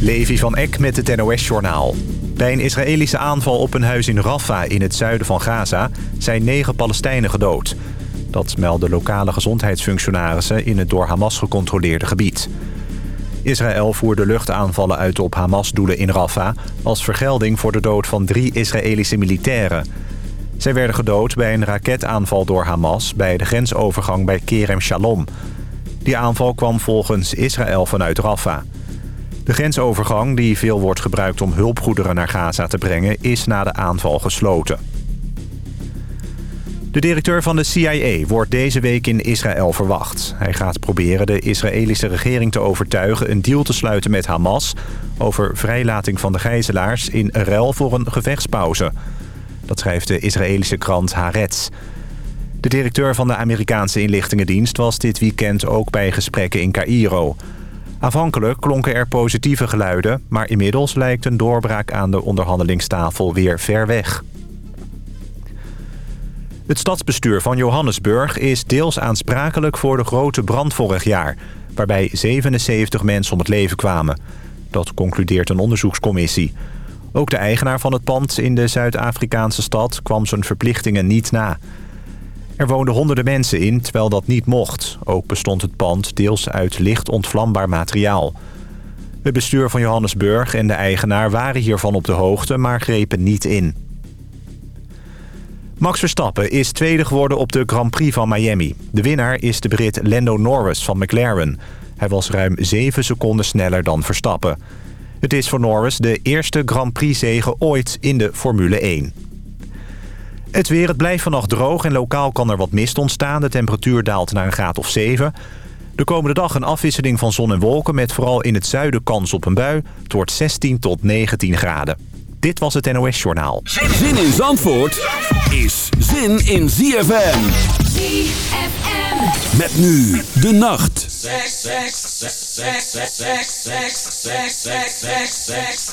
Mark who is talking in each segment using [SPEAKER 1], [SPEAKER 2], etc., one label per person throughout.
[SPEAKER 1] Levi van Eck met het NOS-journaal. Bij een Israëlische aanval op een huis in Rafah in het zuiden van Gaza... zijn negen Palestijnen gedood. Dat melden lokale gezondheidsfunctionarissen in het door Hamas gecontroleerde gebied. Israël voerde luchtaanvallen uit op Hamas-doelen in Rafah... als vergelding voor de dood van drie Israëlische militairen. Zij werden gedood bij een raketaanval door Hamas... bij de grensovergang bij Kerem Shalom. Die aanval kwam volgens Israël vanuit Rafah. De grensovergang, die veel wordt gebruikt om hulpgoederen naar Gaza te brengen... is na de aanval gesloten. De directeur van de CIA wordt deze week in Israël verwacht. Hij gaat proberen de Israëlische regering te overtuigen een deal te sluiten met Hamas... over vrijlating van de gijzelaars in ruil voor een gevechtspauze. Dat schrijft de Israëlische krant Haaretz. De directeur van de Amerikaanse inlichtingendienst was dit weekend ook bij gesprekken in Cairo. Aanvankelijk klonken er positieve geluiden... maar inmiddels lijkt een doorbraak aan de onderhandelingstafel weer ver weg. Het stadsbestuur van Johannesburg is deels aansprakelijk voor de grote brand vorig jaar... waarbij 77 mensen om het leven kwamen. Dat concludeert een onderzoekscommissie. Ook de eigenaar van het pand in de Zuid-Afrikaanse stad kwam zijn verplichtingen niet na. Er woonden honderden mensen in, terwijl dat niet mocht. Ook bestond het pand deels uit licht ontvlambaar materiaal. Het bestuur van Johannesburg en de eigenaar waren hiervan op de hoogte, maar grepen niet in. Max Verstappen is tweede geworden op de Grand Prix van Miami. De winnaar is de Brit Lando Norris van McLaren. Hij was ruim 7 seconden sneller dan Verstappen. Het is voor Norris de eerste Grand Prix-zege ooit in de Formule 1. Het weer, het blijft vannacht droog en lokaal kan er wat mist ontstaan. De temperatuur daalt naar een graad of 7. De komende dag een afwisseling van zon en wolken... met vooral in het zuiden kans op een bui. Het wordt 16 tot 19 graden. Dit was het NOS Journaal.
[SPEAKER 2] Zin in Zandvoort is zin in ZFM.
[SPEAKER 3] ZFM.
[SPEAKER 2] Met nu de nacht.
[SPEAKER 4] Sex, sex, sex, sex, sex, sex, sex, sex, sex, sex,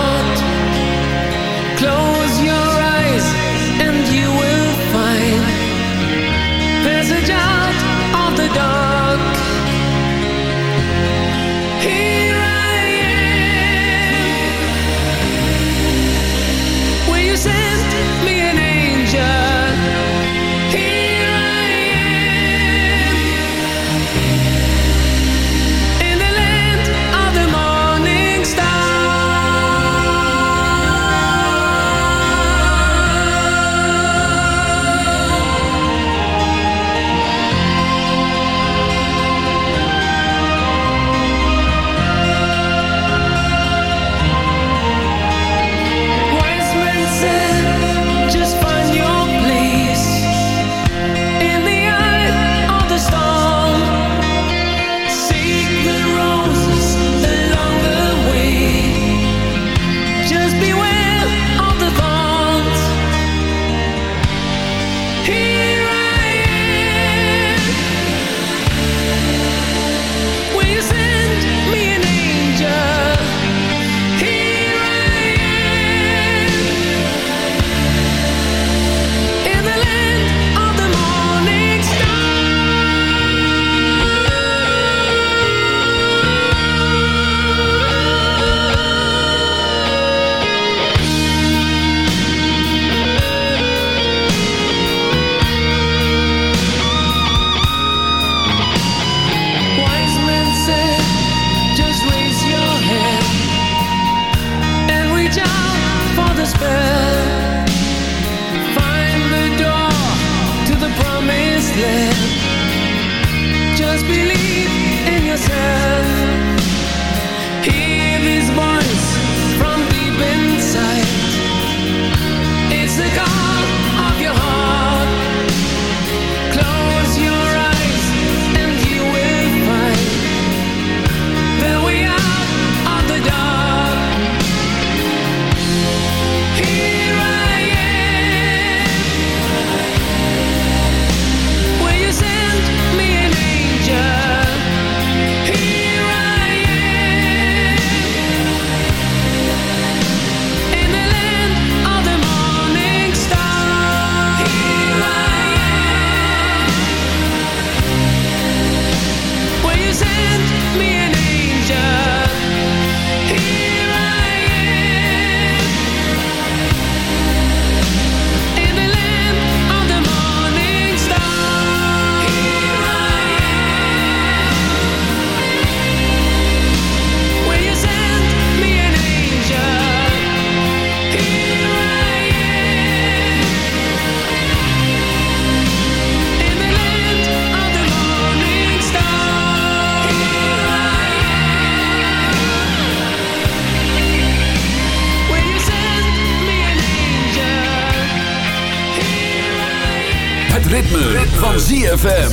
[SPEAKER 2] ritme, ritme. van ZFM.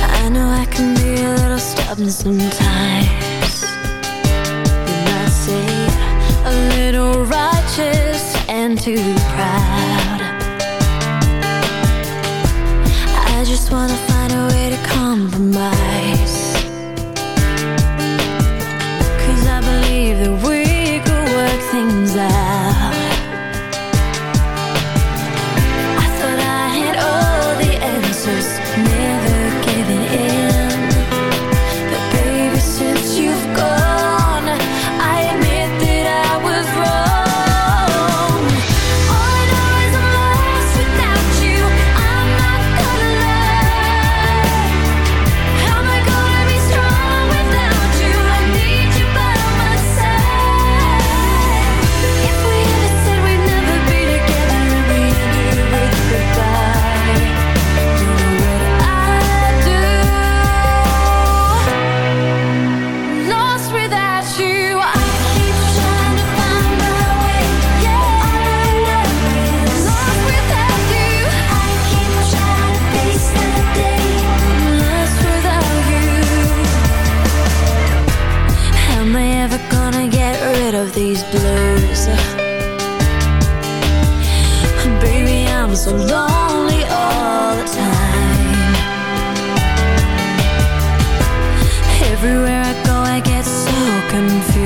[SPEAKER 5] I know I can be a little stubborn sometimes. You might say a little righteous and too Everywhere I go, I get so confused.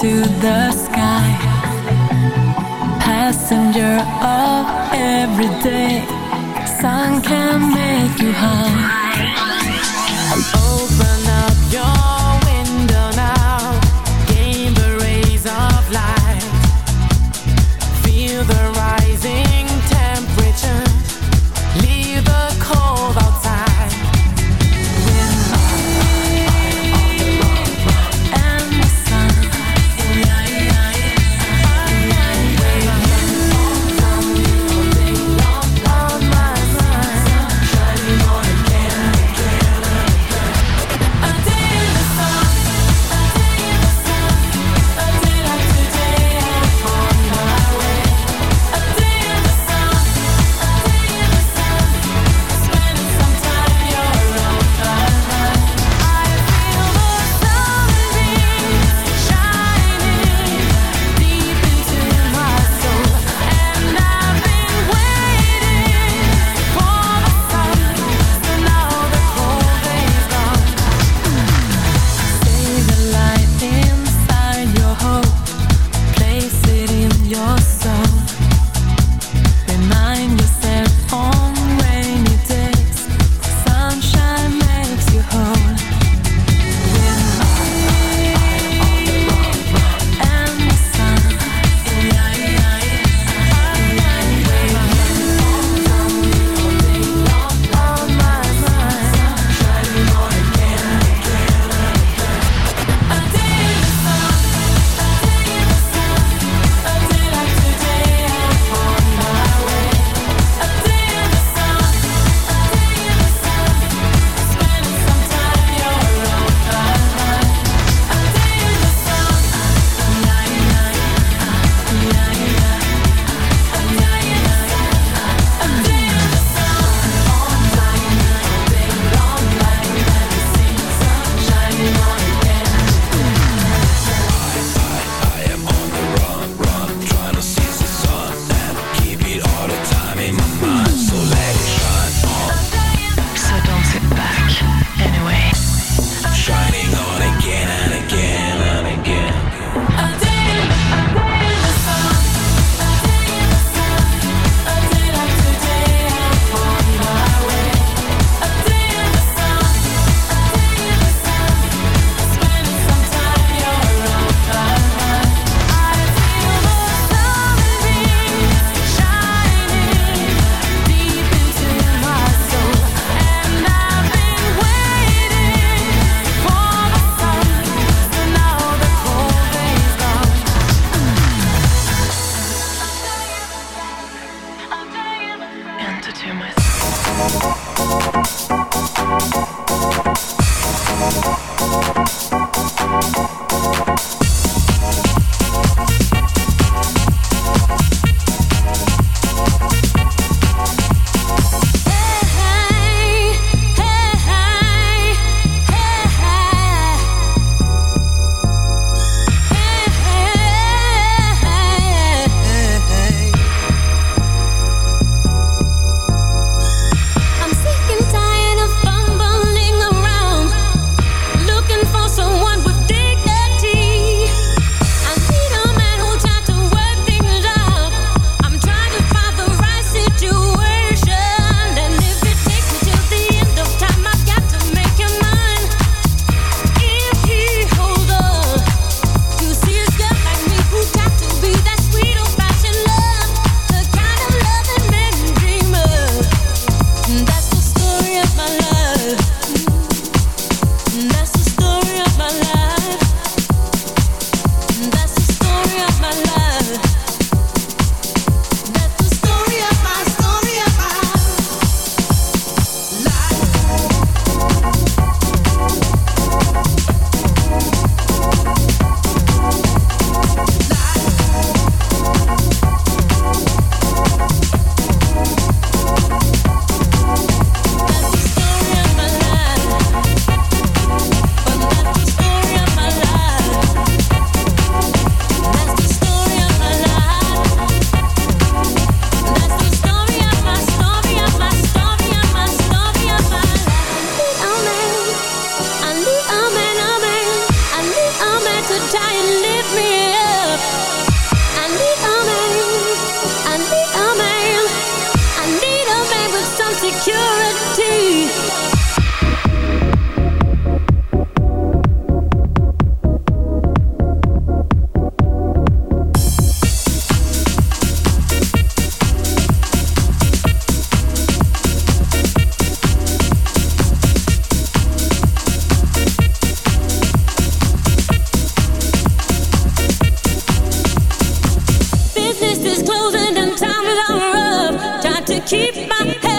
[SPEAKER 5] to the sky. Passenger of every day. Sun can make you high.
[SPEAKER 6] Keep my head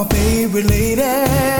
[SPEAKER 6] my
[SPEAKER 5] favorite lady.